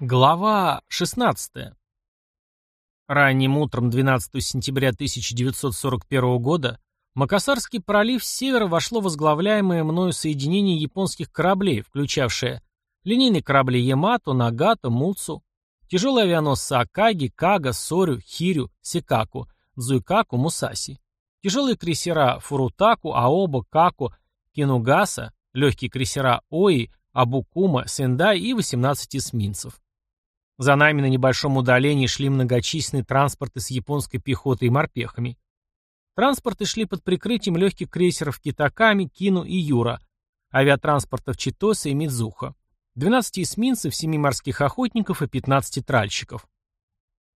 Глава 16. Ранним утром 12 сентября 1941 года в Макасарский пролив с севера вошло возглавляемое мною соединение японских кораблей, включавшее линейные корабли Ямато, Нагато, Муцу, тяжелые авианосцы Акаги, Кага, Сорю, Хирю, Сикаку, Зуйкаку, Мусаси, тяжелые крейсера Фурутаку, Аоба, Каку, Кинугаса, легкие крейсера Ои, Абукума, Сендай и 18 эсминцев. За нами на небольшом удалении шли многочисленные транспорты с японской пехотой и морпехами. Транспорты шли под прикрытием легких крейсеров Китаками, Кину и Юра, авиатранспортов Читоса и Мидзуха, 12 эсминцев, 7 морских охотников и 15 тральщиков.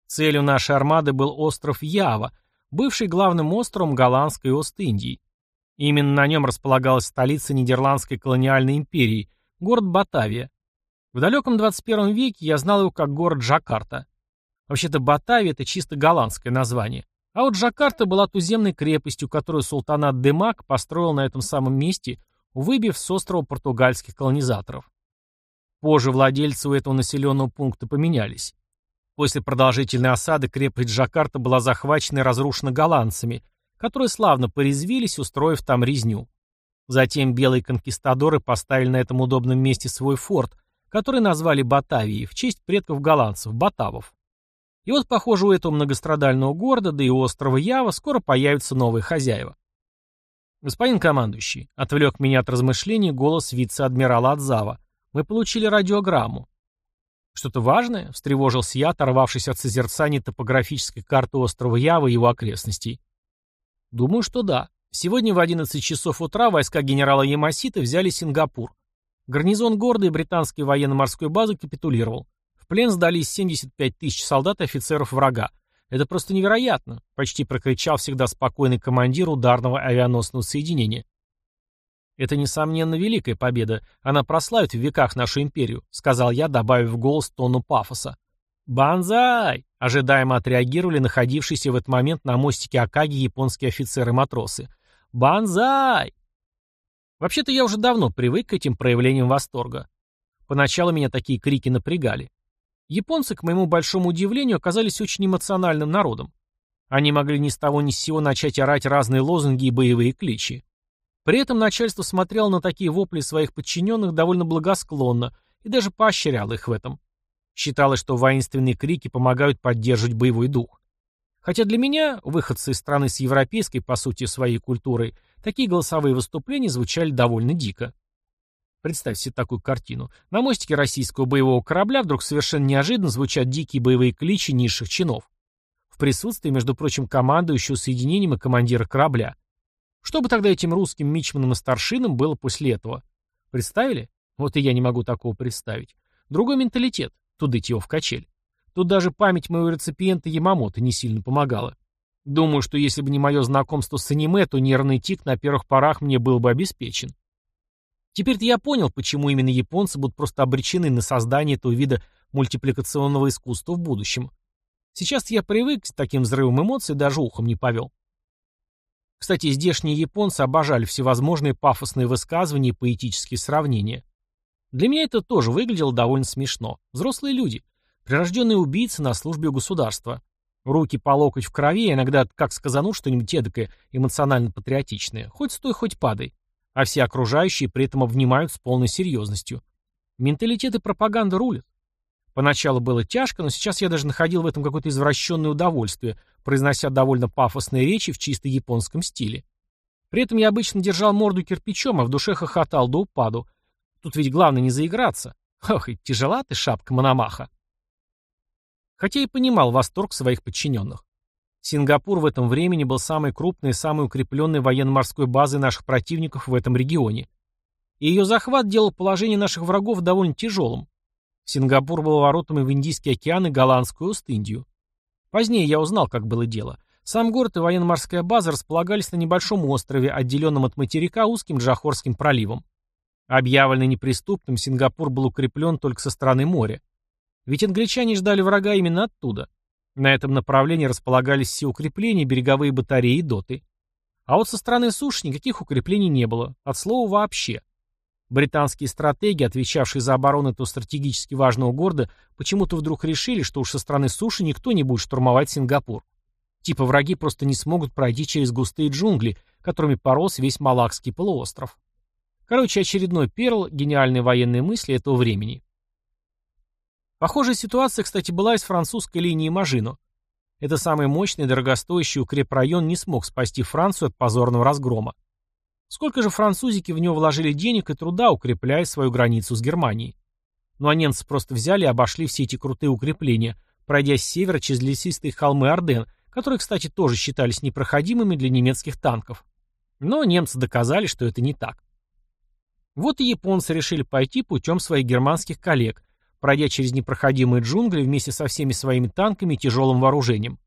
Целью нашей армады был остров Ява, бывший главным островом Голландской Ост-Индии. Именно на нем располагалась столица Нидерландской колониальной империи, город Батавия, в далеком 21 веке я знал его как город Джакарта. Вообще-то Батавия – это чисто голландское название. А вот Джакарта была туземной крепостью, которую султанат Демак построил на этом самом месте, выбив с острова португальских колонизаторов. Позже владельцы у этого населенного пункта поменялись. После продолжительной осады крепость Джакарта была захвачена и разрушена голландцами, которые славно порезвились, устроив там резню. Затем белые конкистадоры поставили на этом удобном месте свой форт – который назвали Батавией в честь предков голландцев, батавов. И вот, похоже, у этого многострадального города, да и острова Ява, скоро появятся новые хозяева. «Господин командующий», — отвлек меня от размышлений голос вице-адмирала Адзава, — «мы получили радиограмму». «Что-то важное?» — встревожился я, оторвавшись от созерцания топографической карты острова Ява и его окрестностей. «Думаю, что да. Сегодня в 11 часов утра войска генерала Ямасита взяли Сингапур. Гарнизон города и британской военно-морской базы капитулировал. В плен сдались 75 тысяч солдат и офицеров врага. Это просто невероятно, почти прокричал всегда спокойный командир ударного авианосного соединения. Это, несомненно, великая победа. Она прославит в веках нашу империю, сказал я, добавив в голос тону пафоса. «Банзай!» — ожидаемо отреагировали находившиеся в этот момент на мостике Акаги японские офицеры-матросы. «Банзай!» Вообще-то я уже давно привык к этим проявлениям восторга. Поначалу меня такие крики напрягали. Японцы, к моему большому удивлению, оказались очень эмоциональным народом. Они могли ни с того ни с сего начать орать разные лозунги и боевые кличи. При этом начальство смотрело на такие вопли своих подчиненных довольно благосклонно и даже поощряло их в этом. Считалось, что воинственные крики помогают поддерживать боевой дух. Хотя для меня, выходцы из страны с европейской, по сути, своей культурой, такие голосовые выступления звучали довольно дико. Представьте себе такую картину. На мостике российского боевого корабля вдруг совершенно неожиданно звучат дикие боевые кличи низших чинов. В присутствии, между прочим, командующего соединением и командира корабля. Что бы тогда этим русским мичманам и старшинам было после этого? Представили? Вот и я не могу такого представить. Другой менталитет. Тудыть его в качель. Тут даже память моего реципиента Ямамото не сильно помогала. Думаю, что если бы не мое знакомство с аниме, то нервный тик на первых порах мне был бы обеспечен. Теперь-то я понял, почему именно японцы будут просто обречены на создание этого вида мультипликационного искусства в будущем. Сейчас я привык к таким взрывам эмоций, даже ухом не повел. Кстати, здешние японцы обожали всевозможные пафосные высказывания и поэтические сравнения. Для меня это тоже выглядело довольно смешно. Взрослые люди — Прирожденные убийцы на службе у государства. Руки по локоть в крови, иногда как сказанут что-нибудь эдакое эмоционально-патриотичное. Хоть стой, хоть падай. А все окружающие при этом обнимают с полной серьезностью. Менталитет и пропаганда рулят. Поначалу было тяжко, но сейчас я даже находил в этом какое-то извращенное удовольствие, произнося довольно пафосные речи в чисто японском стиле. При этом я обычно держал морду кирпичом, а в душе хохотал до упаду. Тут ведь главное не заиграться. Ох, и тяжела ты шапка Мономаха хотя и понимал восторг своих подчиненных. Сингапур в этом времени был самой крупной и самой укрепленной военно-морской базой наших противников в этом регионе. И ее захват делал положение наших врагов довольно тяжелым. Сингапур был воротами в Индийский океан и Голландскую Ост-Индию. Позднее я узнал, как было дело. Сам город и военно-морская база располагались на небольшом острове, отделенном от материка узким Джахорским проливом. Объявленный неприступным, Сингапур был укреплен только со стороны моря. Ведь англичане ждали врага именно оттуда. На этом направлении располагались все укрепления, береговые батареи и доты. А вот со стороны суши никаких укреплений не было, от слова вообще. Британские стратеги, отвечавшие за оборону этого стратегически важного города, почему-то вдруг решили, что уж со стороны суши никто не будет штурмовать Сингапур. Типа враги просто не смогут пройти через густые джунгли, которыми порос весь Малакский полуостров. Короче, очередной перл гениальной военной мысли этого времени. Похожая ситуация, кстати, была и с французской линией Мажино. Это самый мощный и дорогостоящий укрепрайон не смог спасти Францию от позорного разгрома. Сколько же французики в него вложили денег и труда, укрепляя свою границу с Германией. Ну а немцы просто взяли и обошли все эти крутые укрепления, пройдя с севера через лесистые холмы Орден, которые, кстати, тоже считались непроходимыми для немецких танков. Но немцы доказали, что это не так. Вот и японцы решили пойти путем своих германских коллег, пройдя через непроходимые джунгли вместе со всеми своими танками и тяжелым вооружением.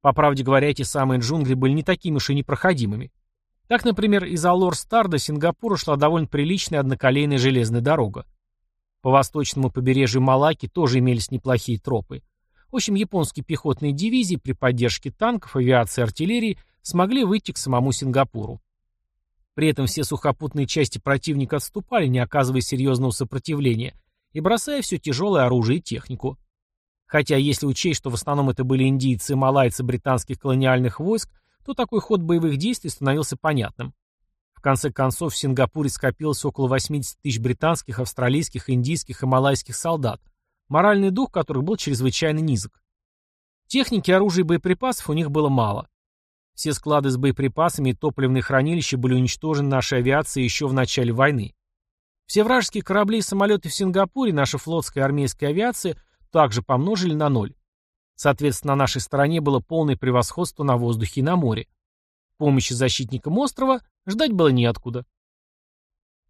По правде говоря, эти самые джунгли были не такими уж и непроходимыми. Так, например, из Аллор-Стар до Сингапура шла довольно приличная одноколейная железная дорога. По восточному побережью Малаки тоже имелись неплохие тропы. В общем, японские пехотные дивизии при поддержке танков, авиации и артиллерии смогли выйти к самому Сингапуру. При этом все сухопутные части противника отступали, не оказывая серьезного сопротивления, и бросая все тяжелое оружие и технику. Хотя, если учесть, что в основном это были индийцы и малайцы британских колониальных войск, то такой ход боевых действий становился понятным. В конце концов, в Сингапуре скопилось около 80 тысяч британских, австралийских, индийских и малайских солдат, моральный дух которых был чрезвычайно низок. Техники, оружия и боеприпасов у них было мало. Все склады с боеприпасами и топливные хранилища были уничтожены нашей авиацией еще в начале войны. Все вражеские корабли и самолеты в Сингапуре наша флотская и армейская авиация также помножили на ноль. Соответственно, на нашей стороне было полное превосходство на воздухе и на море. Помощи защитникам острова ждать было неоткуда.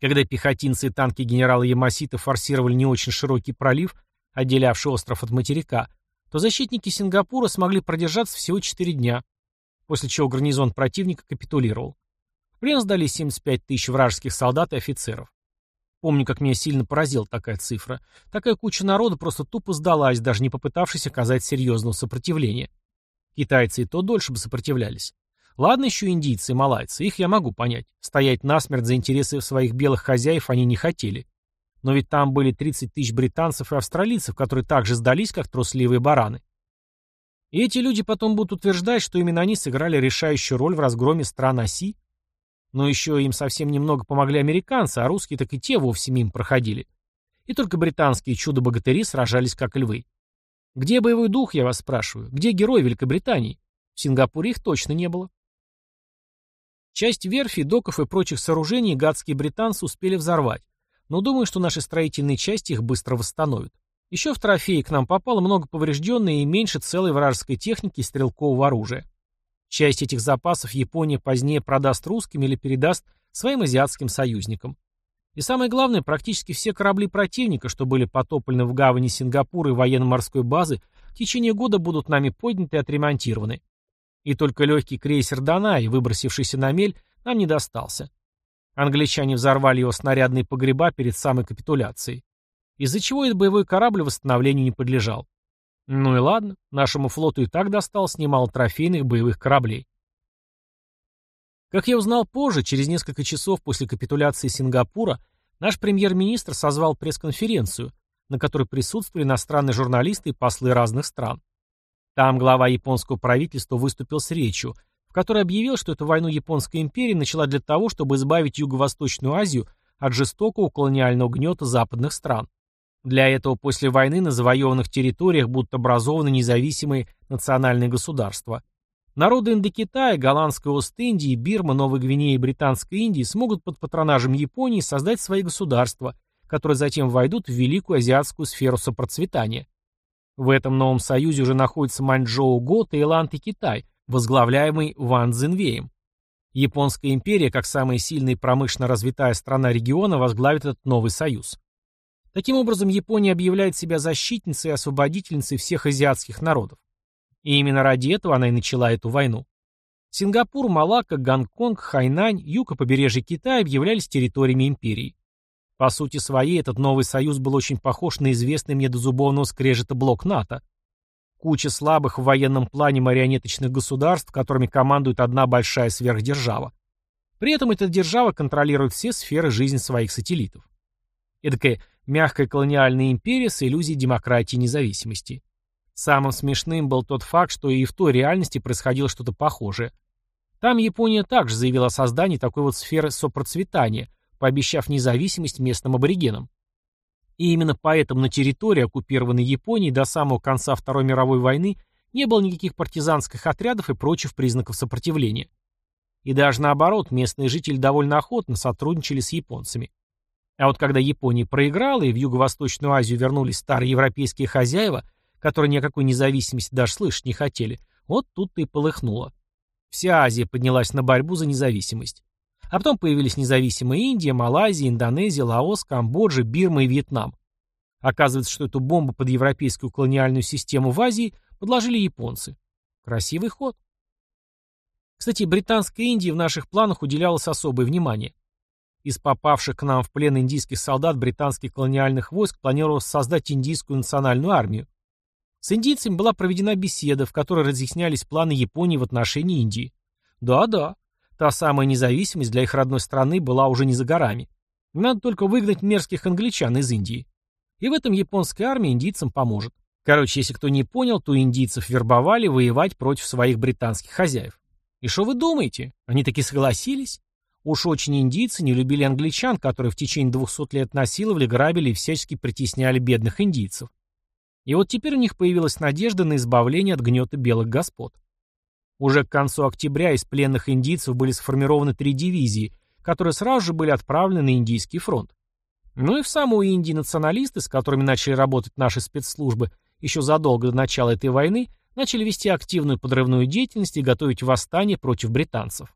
Когда пехотинцы и танки генерала Ямасита форсировали не очень широкий пролив, отделявший остров от материка, то защитники Сингапура смогли продержаться всего 4 дня, после чего гарнизон противника капитулировал. В плен сдали 75 тысяч вражеских солдат и офицеров. Помню, как меня сильно поразила такая цифра. Такая куча народа просто тупо сдалась, даже не попытавшись оказать серьезного сопротивления. Китайцы и то дольше бы сопротивлялись. Ладно еще индийцы и малайцы, их я могу понять. Стоять насмерть за интересы своих белых хозяев они не хотели. Но ведь там были 30 тысяч британцев и австралийцев, которые также сдались, как трусливые бараны. И эти люди потом будут утверждать, что именно они сыграли решающую роль в разгроме стран оси, но еще им совсем немного помогли американцы, а русские так и те вовсе мимо проходили. И только британские чудо-богатыри сражались как львы. Где боевой дух, я вас спрашиваю? Где герой Великобритании? В Сингапуре их точно не было. Часть верфи, доков и прочих сооружений гадские британцы успели взорвать, но думаю, что наши строительные части их быстро восстановят. Еще в трофеи к нам попало много поврежденной и меньше целой вражеской техники и стрелкового оружия. Часть этих запасов Япония позднее продаст русским или передаст своим азиатским союзникам. И самое главное, практически все корабли противника, что были потоплены в гавани Сингапура и военно-морской базы, в течение года будут нами подняты и отремонтированы. И только легкий крейсер Данай, выбросившийся на мель, нам не достался. Англичане взорвали его снарядные погреба перед самой капитуляцией. Из-за чего этот боевой корабль восстановлению не подлежал. Ну и ладно, нашему флоту и так досталось немало трофейных боевых кораблей. Как я узнал позже, через несколько часов после капитуляции Сингапура, наш премьер-министр созвал пресс-конференцию, на которой присутствовали иностранные журналисты и послы разных стран. Там глава японского правительства выступил с речью, в которой объявил, что эту войну Японская империя начала для того, чтобы избавить Юго-Восточную Азию от жестокого колониального гнета западных стран. Для этого после войны на завоеванных территориях будут образованы независимые национальные государства. Народы Индокитая, Голландской Ост-Индии, Бирмы, Новой Гвинеи и Британской Индии смогут под патронажем Японии создать свои государства, которые затем войдут в великую азиатскую сферу сопроцветания. В этом новом союзе уже находятся Маньчжоу, Го, Таиланд и Китай, возглавляемый Ван Цзинвеем. Японская империя, как самая сильная и промышленно развитая страна региона, возглавит этот новый союз. Таким образом, Япония объявляет себя защитницей и освободительницей всех азиатских народов. И именно ради этого она и начала эту войну. Сингапур, Малакка, Гонконг, Хайнань, юг и побережье Китая объявлялись территориями империи. По сути своей, этот новый союз был очень похож на известный мне до зубовного скрежета блок НАТО. Куча слабых в военном плане марионеточных государств, которыми командует одна большая сверхдержава. При этом эта держава контролирует все сферы жизни своих сателлитов. Эдакая мягкая колониальная империя с иллюзией демократии и независимости. Самым смешным был тот факт, что и в той реальности происходило что-то похожее. Там Япония также заявила о создании такой вот сферы сопроцветания, пообещав независимость местным аборигенам. И именно поэтому на территории, оккупированной Японией до самого конца Второй мировой войны, не было никаких партизанских отрядов и прочих признаков сопротивления. И даже наоборот, местные жители довольно охотно сотрудничали с японцами. А вот когда Япония проиграла и в Юго-Восточную Азию вернулись старые европейские хозяева, которые ни о какой независимости даже слышать не хотели, вот тут-то и полыхнуло. Вся Азия поднялась на борьбу за независимость. А потом появились независимые Индия, Малайзия, Индонезия, Лаос, Камбоджа, Бирма и Вьетнам. Оказывается, что эту бомбу под европейскую колониальную систему в Азии подложили японцы. Красивый ход. Кстати, британской Индии в наших планах уделялось особое внимание. Из попавших к нам в плен индийских солдат британских колониальных войск планировалось создать индийскую национальную армию. С индийцами была проведена беседа, в которой разъяснялись планы Японии в отношении Индии. Да-да, та самая независимость для их родной страны была уже не за горами. Надо только выгнать мерзких англичан из Индии. И в этом японская армия индийцам поможет. Короче, если кто не понял, то индийцев вербовали воевать против своих британских хозяев. И что вы думаете? Они таки согласились? Уж очень индийцы не любили англичан, которые в течение двухсот лет насиловали, грабили и всячески притесняли бедных индийцев. И вот теперь у них появилась надежда на избавление от гнета белых господ. Уже к концу октября из пленных индийцев были сформированы три дивизии, которые сразу же были отправлены на Индийский фронт. Ну и в саму Индии националисты, с которыми начали работать наши спецслужбы еще задолго до начала этой войны, начали вести активную подрывную деятельность и готовить восстание против британцев.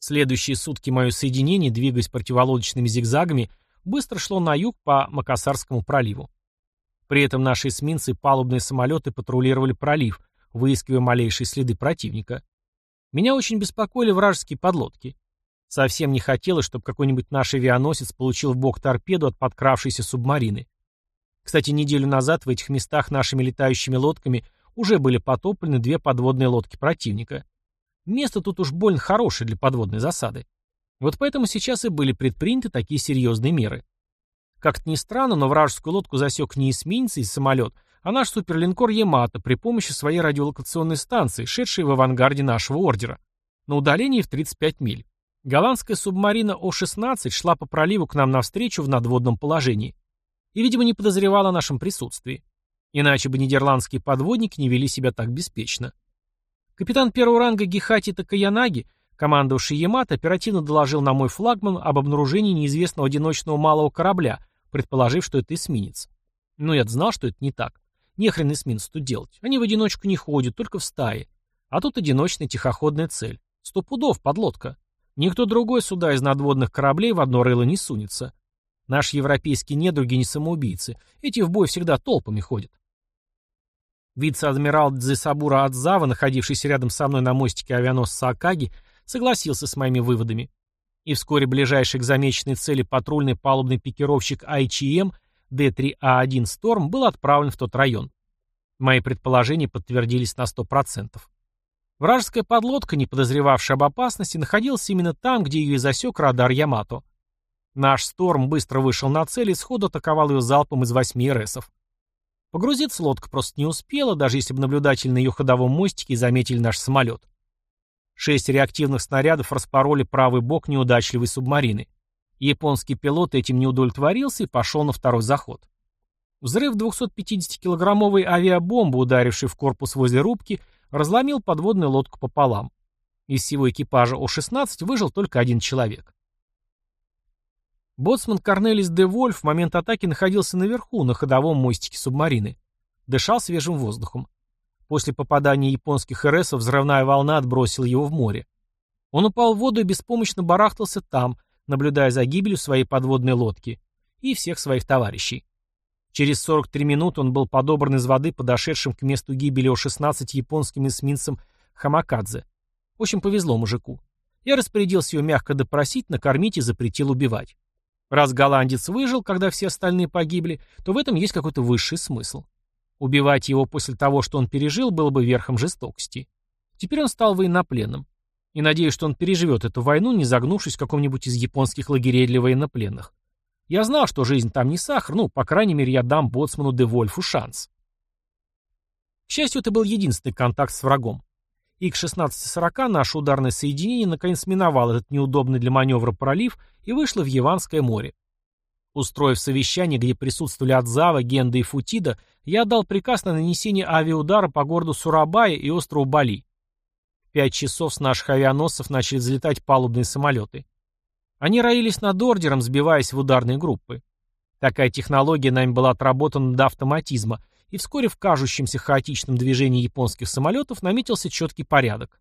Следующие сутки мое соединение, двигаясь противолодочными зигзагами, быстро шло на юг по Макасарскому проливу. При этом наши эсминцы и палубные самолеты патрулировали пролив, выискивая малейшие следы противника. Меня очень беспокоили вражеские подлодки. Совсем не хотелось, чтобы какой-нибудь наш авианосец получил в бок торпеду от подкравшейся субмарины. Кстати, неделю назад в этих местах нашими летающими лодками уже были потоплены две подводные лодки противника. Место тут уж больно хорошее для подводной засады. Вот поэтому сейчас и были предприняты такие серьезные меры. Как-то ни странно, но вражескую лодку засек не эсминец и самолет, а наш суперлинкор Ямато при помощи своей радиолокационной станции, шедшей в авангарде нашего ордера, на удалении в 35 миль. Голландская субмарина О-16 шла по проливу к нам навстречу в надводном положении и, видимо, не подозревал о нашем присутствии. Иначе бы нидерландские подводники не вели себя так беспечно. Капитан первого ранга Гихати Такаянаги, командовавший Ямато, оперативно доложил на мой флагман об обнаружении неизвестного одиночного малого корабля, предположив, что это эсминец. Но я знал, что это не так. Нехрен эсминец тут делать. Они в одиночку не ходят, только в стае. А тут одиночная тихоходная цель. Сто пудов подлодка. Никто другой сюда из надводных кораблей в одно рыло не сунется. Наши европейские недруги не самоубийцы. Эти в бой всегда толпами ходят. Вице-адмирал Дзесабура Адзава, находившийся рядом со мной на мостике авианосца Акаги, согласился с моими выводами. И вскоре ближайший к замеченной цели патрульный палубный пикировщик ICM D3A1 «Сторм» был отправлен в тот район. Мои предположения подтвердились на 100%. Вражеская подлодка, не подозревавшая об опасности, находилась именно там, где ее и засек радар Ямато. Наш «Сторм» быстро вышел на цель и сходу атаковал ее залпом из восьми РСов. Погрузиться лодка просто не успела, даже если бы наблюдатели на ее ходовом мостике заметили наш самолет. Шесть реактивных снарядов распороли правый бок неудачливой субмарины. Японский пилот этим не удовлетворился и пошел на второй заход. Взрыв 250-килограммовой авиабомбы, ударившей в корпус возле рубки, разломил подводную лодку пополам. Из всего экипажа О-16 выжил только один человек. Боцман Корнелис де Вольф в момент атаки находился наверху, на ходовом мостике субмарины. Дышал свежим воздухом. После попадания японских РСов взрывная волна отбросила его в море. Он упал в воду и беспомощно барахтался там, наблюдая за гибелью своей подводной лодки и всех своих товарищей. Через 43 минуты он был подобран из воды подошедшим к месту гибели О-16 японским эсминцем Хамакадзе. Очень повезло мужику. Я распорядился его мягко допросить, накормить и запретил убивать. Раз голландец выжил, когда все остальные погибли, то в этом есть какой-то высший смысл. Убивать его после того, что он пережил, было бы верхом жестокости. Теперь он стал военнопленным. И надеюсь, что он переживет эту войну, не загнувшись в каком-нибудь из японских лагерей для военнопленных. Я знал, что жизнь там не сахар, ну, по крайней мере, я дам боцману де Вольфу шанс. К счастью, это был единственный контакт с врагом. И к 16.40 наше ударное соединение наконец миновало этот неудобный для маневра пролив и вышло в Яванское море. Устроив совещание, где присутствовали Адзава, Генда и Футида, я отдал приказ на нанесение авиаудара по городу Сурабая и острову Бали. В пять часов с наших авианосцев начали взлетать палубные самолеты. Они роились над ордером, сбиваясь в ударные группы. Такая технология нами была отработана до автоматизма, и вскоре в кажущемся хаотичном движении японских самолетов наметился четкий порядок.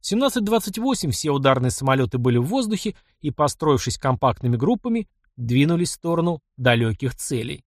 В 17.28 все ударные самолеты были в воздухе и, построившись компактными группами, двинулись в сторону далеких целей.